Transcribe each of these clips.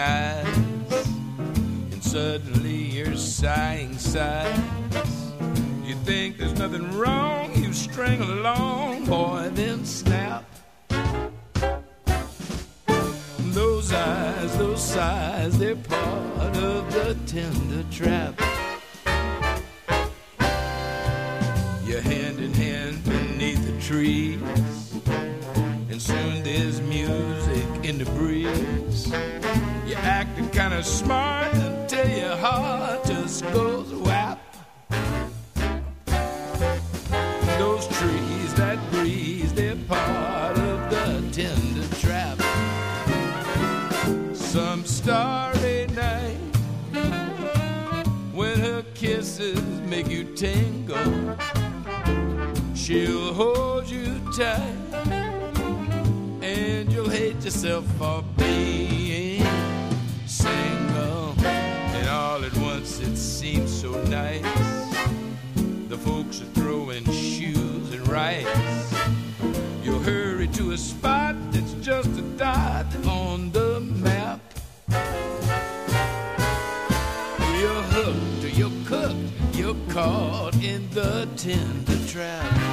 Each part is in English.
eyes, and suddenly you're sighing sighs. You think there's nothing wrong, you string along, boy, then snap. Those eyes, those sighs, they're part of the tender trap. You're hand in hand beneath the trees, and soon there's music in the breeze. You're acting kinda smart until your heart just goes whap. Those trees, that breeze, they're part of the tender trap. Some starry night when her kisses make you tingle, she'll hold you tight, and you'll hate yourself for being it seems so nice. The folks are throwing shoes and rice. You'll hurry to a spot that's just a dot on the map. You're hooked or you're cooked, you're caught in the tender trap.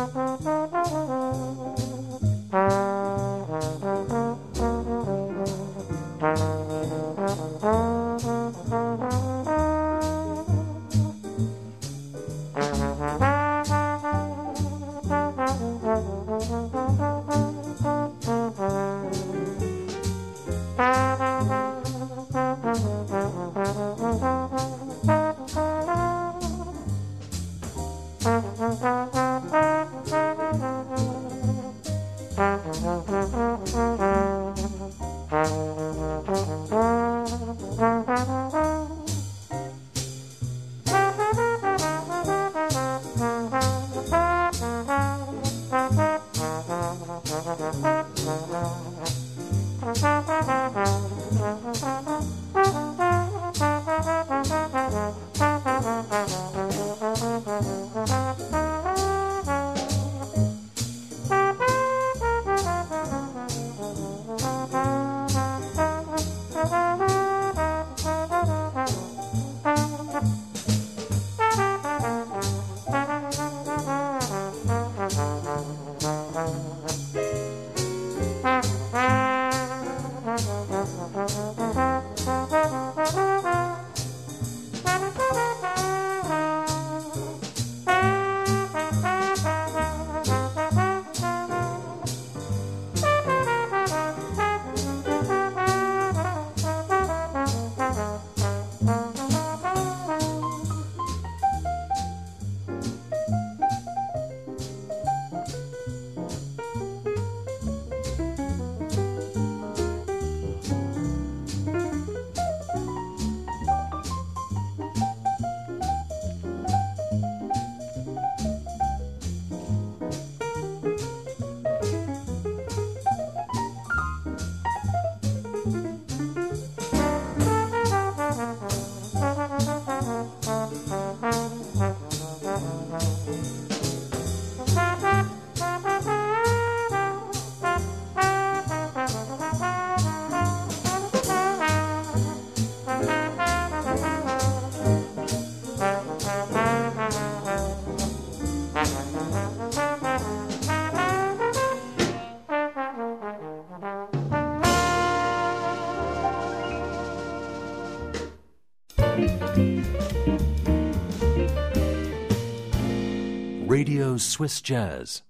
Música Radio Swiss Jazz.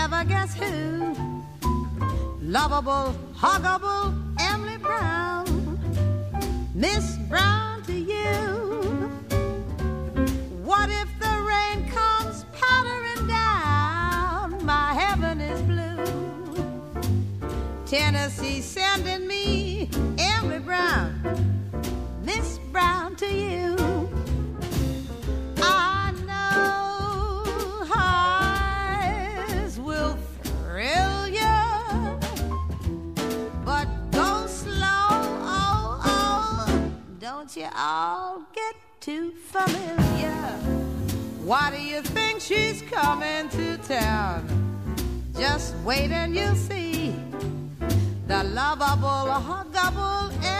never guess who. Lovable, huggable, Why do you think she's coming to town? Just wait and you'll see the lovable, huggable.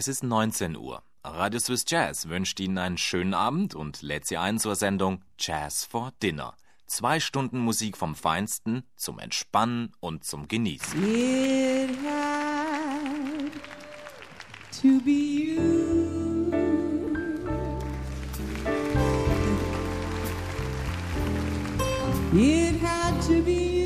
Es ist 19 Uhr. Radio Swiss Jazz wünscht Ihnen einen schönen Abend und lädt Sie ein zur Sendung Jazz for Dinner. Zwei Stunden Musik vom Feinsten zum Entspannen und zum Genießen. It had to be you. It had to be you.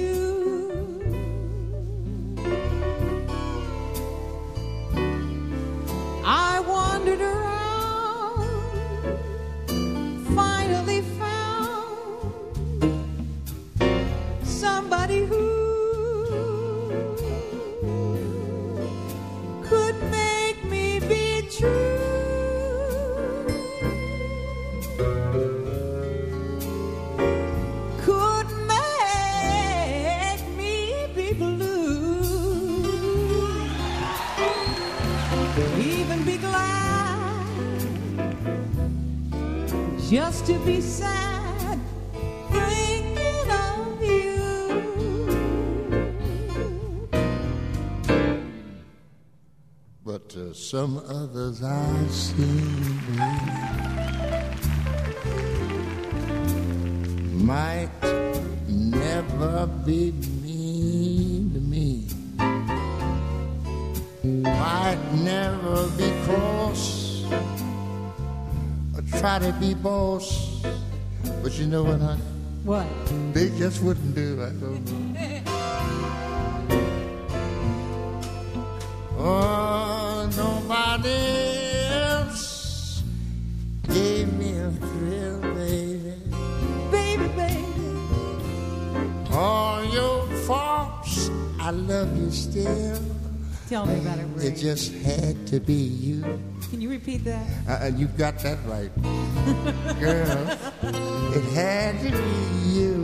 Be sad thinking of you. But uh, some others I see might never be mean to me. Might never be cross or try to be boss. But you know what, honey? What? They just wouldn't do. I don't know. Oh, nobody else gave me a thrill, baby. Baby, baby. All your faults, I love you still. Tell me about it, Ray. It just had to be you. Can you repeat that? Uh, uh, you got that right, girl. Had to be you.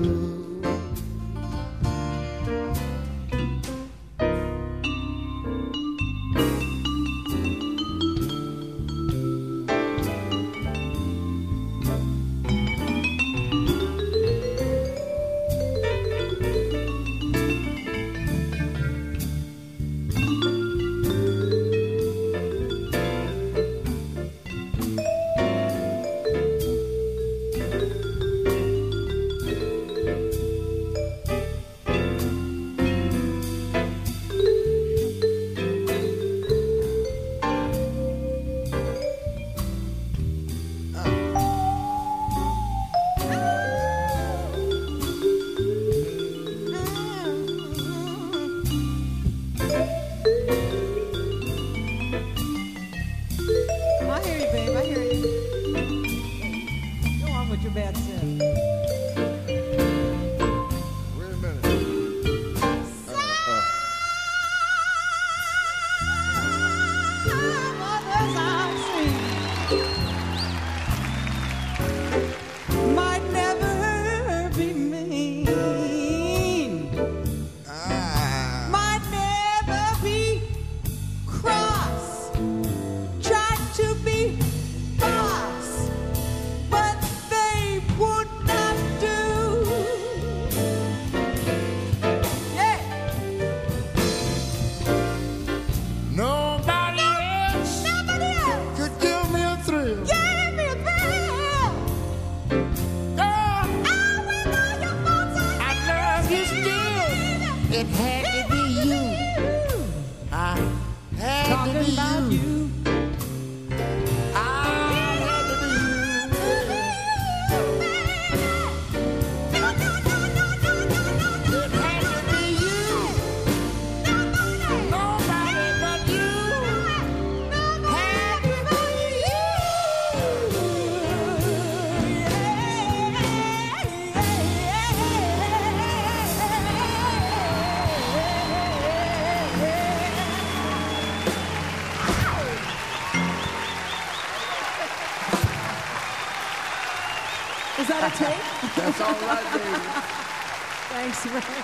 Thanks, Ray.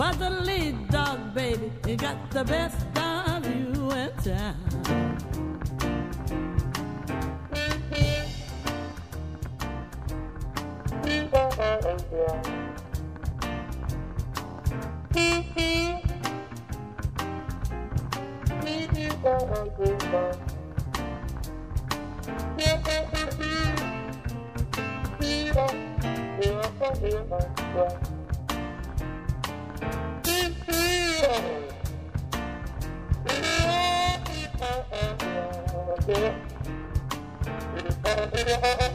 But the lead dog, baby, He got the best of you in town. Yeah. Thank you.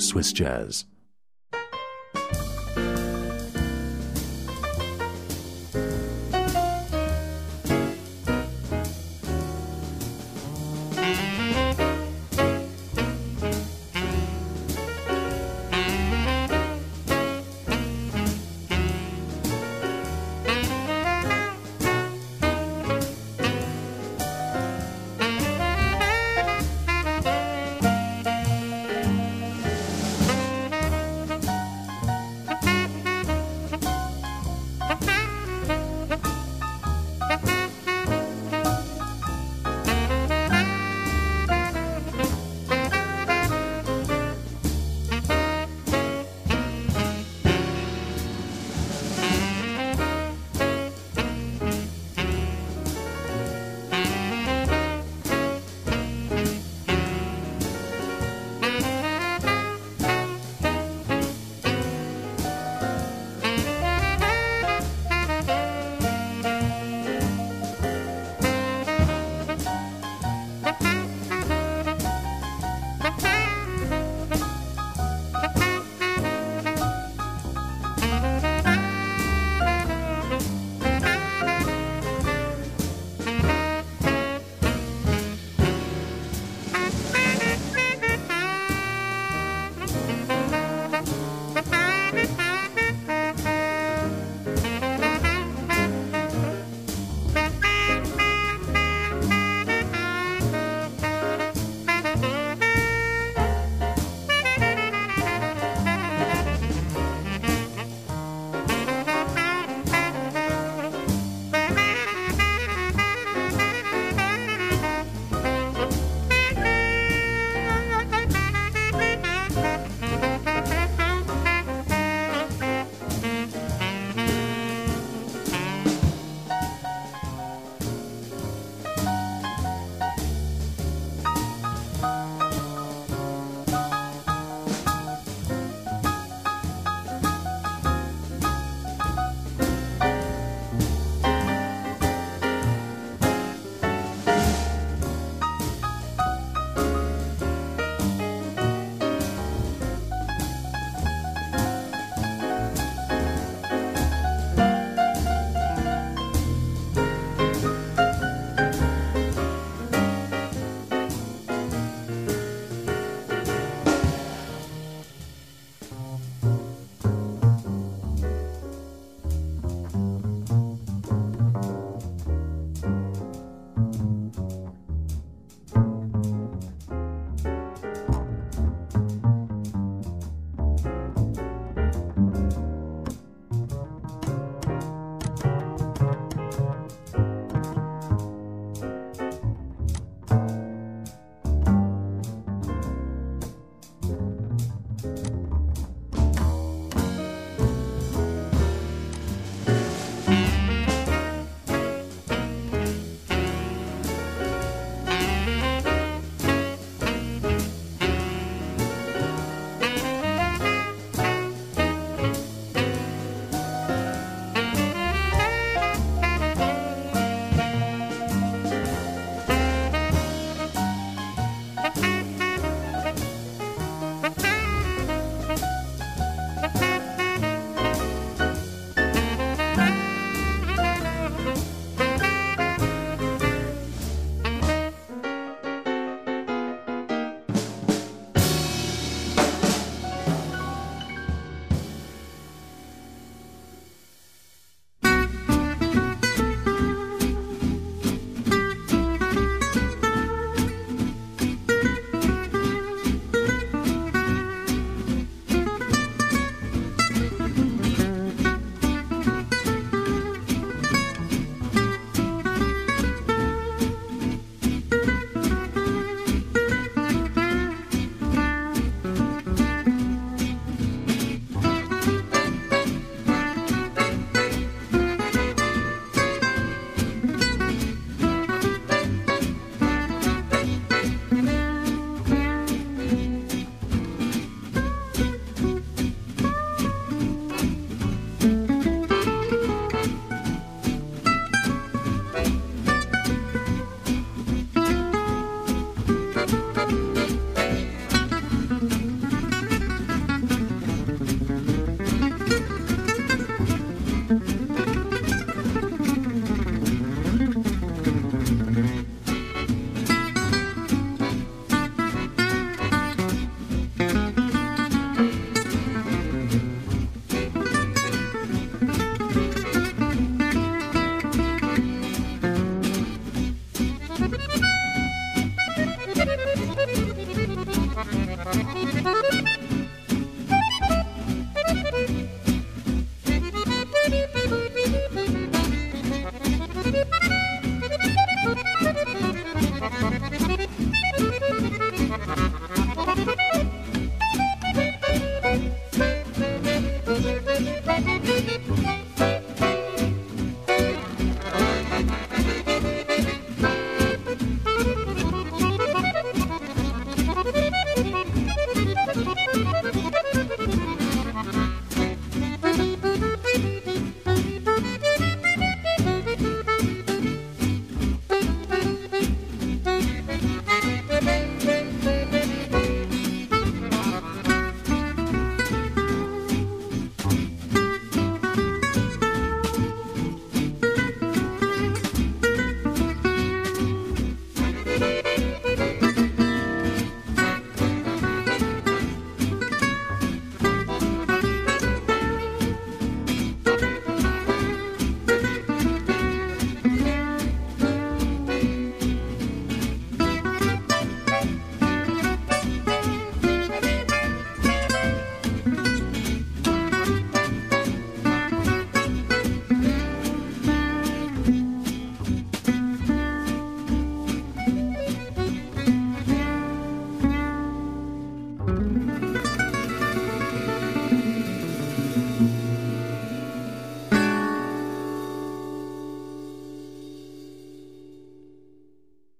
Swiss jazz. Ha ha!